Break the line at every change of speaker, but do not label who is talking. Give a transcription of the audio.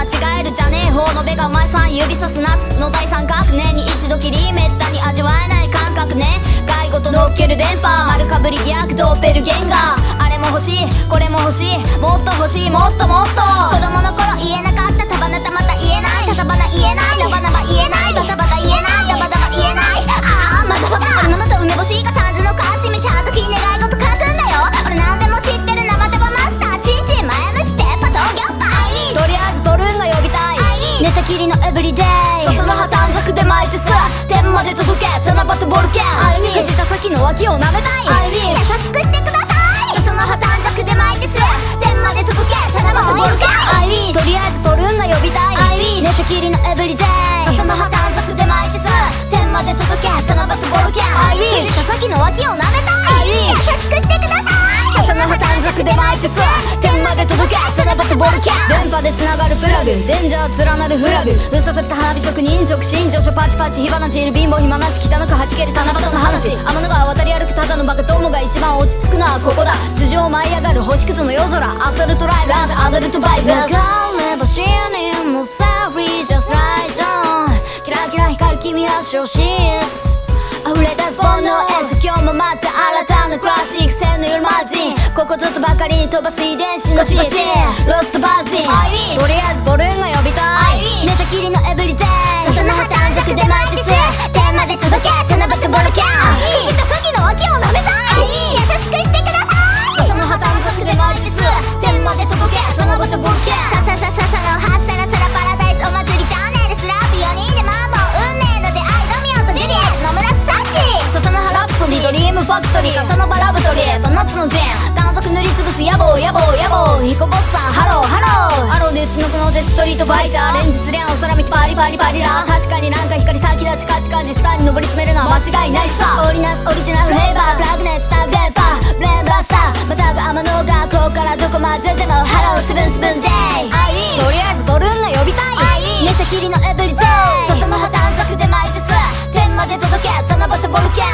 間違えるじゃねえ方のべがお前さん指さす夏の第三角年に一度きりめったに味わえない感覚ね。外語とのっける電波丸かぶり疑惑ドッペルゲンガーあれも欲しい。これも欲しい。もっと欲しい。もっともっと。子供の頃言えなかった。束なたまた言えない。たたばな言えない。ラバナバ言えない。バタバタで届け。七夕ボルケン藤田先の脇を舐めたい。優しくしてください。笹の葉短冊で巻いてさ天まで届け。七夕ボルケンとりあえずボルーンが呼びたい。寝たきりのエブリデイ。笹の葉短冊で巻いてさ天まで届け。七夕ボルケン藤田先の脇を舐めたい。優しくしてください。笹の葉短冊で巻いてさ天まで届け七夕ボルケン電波で繋がるプラグ。デンジャー連なるフラグ。封鎖された花火職人直進上昇パチパチ火花散る貧乏暇なし汚くはじける七夕の話。天の川渡り歩くただのバカ友が一番落ち着くのはここだ。頭上舞い上がる星屑の夜空。アサルトライブランシアダルトバイブス。れば死人のセーフリー just right on キラキラ光る君は消失溢れ出す煩悩へと今日も待って新たなクラシック線の夜マジン。ここぞとばかりに飛ばす遺伝子のシシロストバージン。とりあえずボルーンが呼びたい。寝たきりのエブリデイ。笹の葉短冊で巻いてす天まで届けファクトリー笠の葉ラブトリー真夏のジェン。短冊塗りつぶす野望野望野望。ヒコボスさんハローハロー。ハローでうちの子のデストリートファイター。連日連お空見てパリパリパリラ確かになんか光先立ちカチカチスターに上り詰めるのは間違いないさ。織りなすオリジナルフレーバー。プラグネッツタグ電波ブレンバースターまたぐ天の学校からどこまででも。ハローセブンスプーンデイ。とりあえずボルーンが呼びたい。寝たきりのエブリデイ。笹の葉短冊で巻いてす天まで届け。七夕ボルケ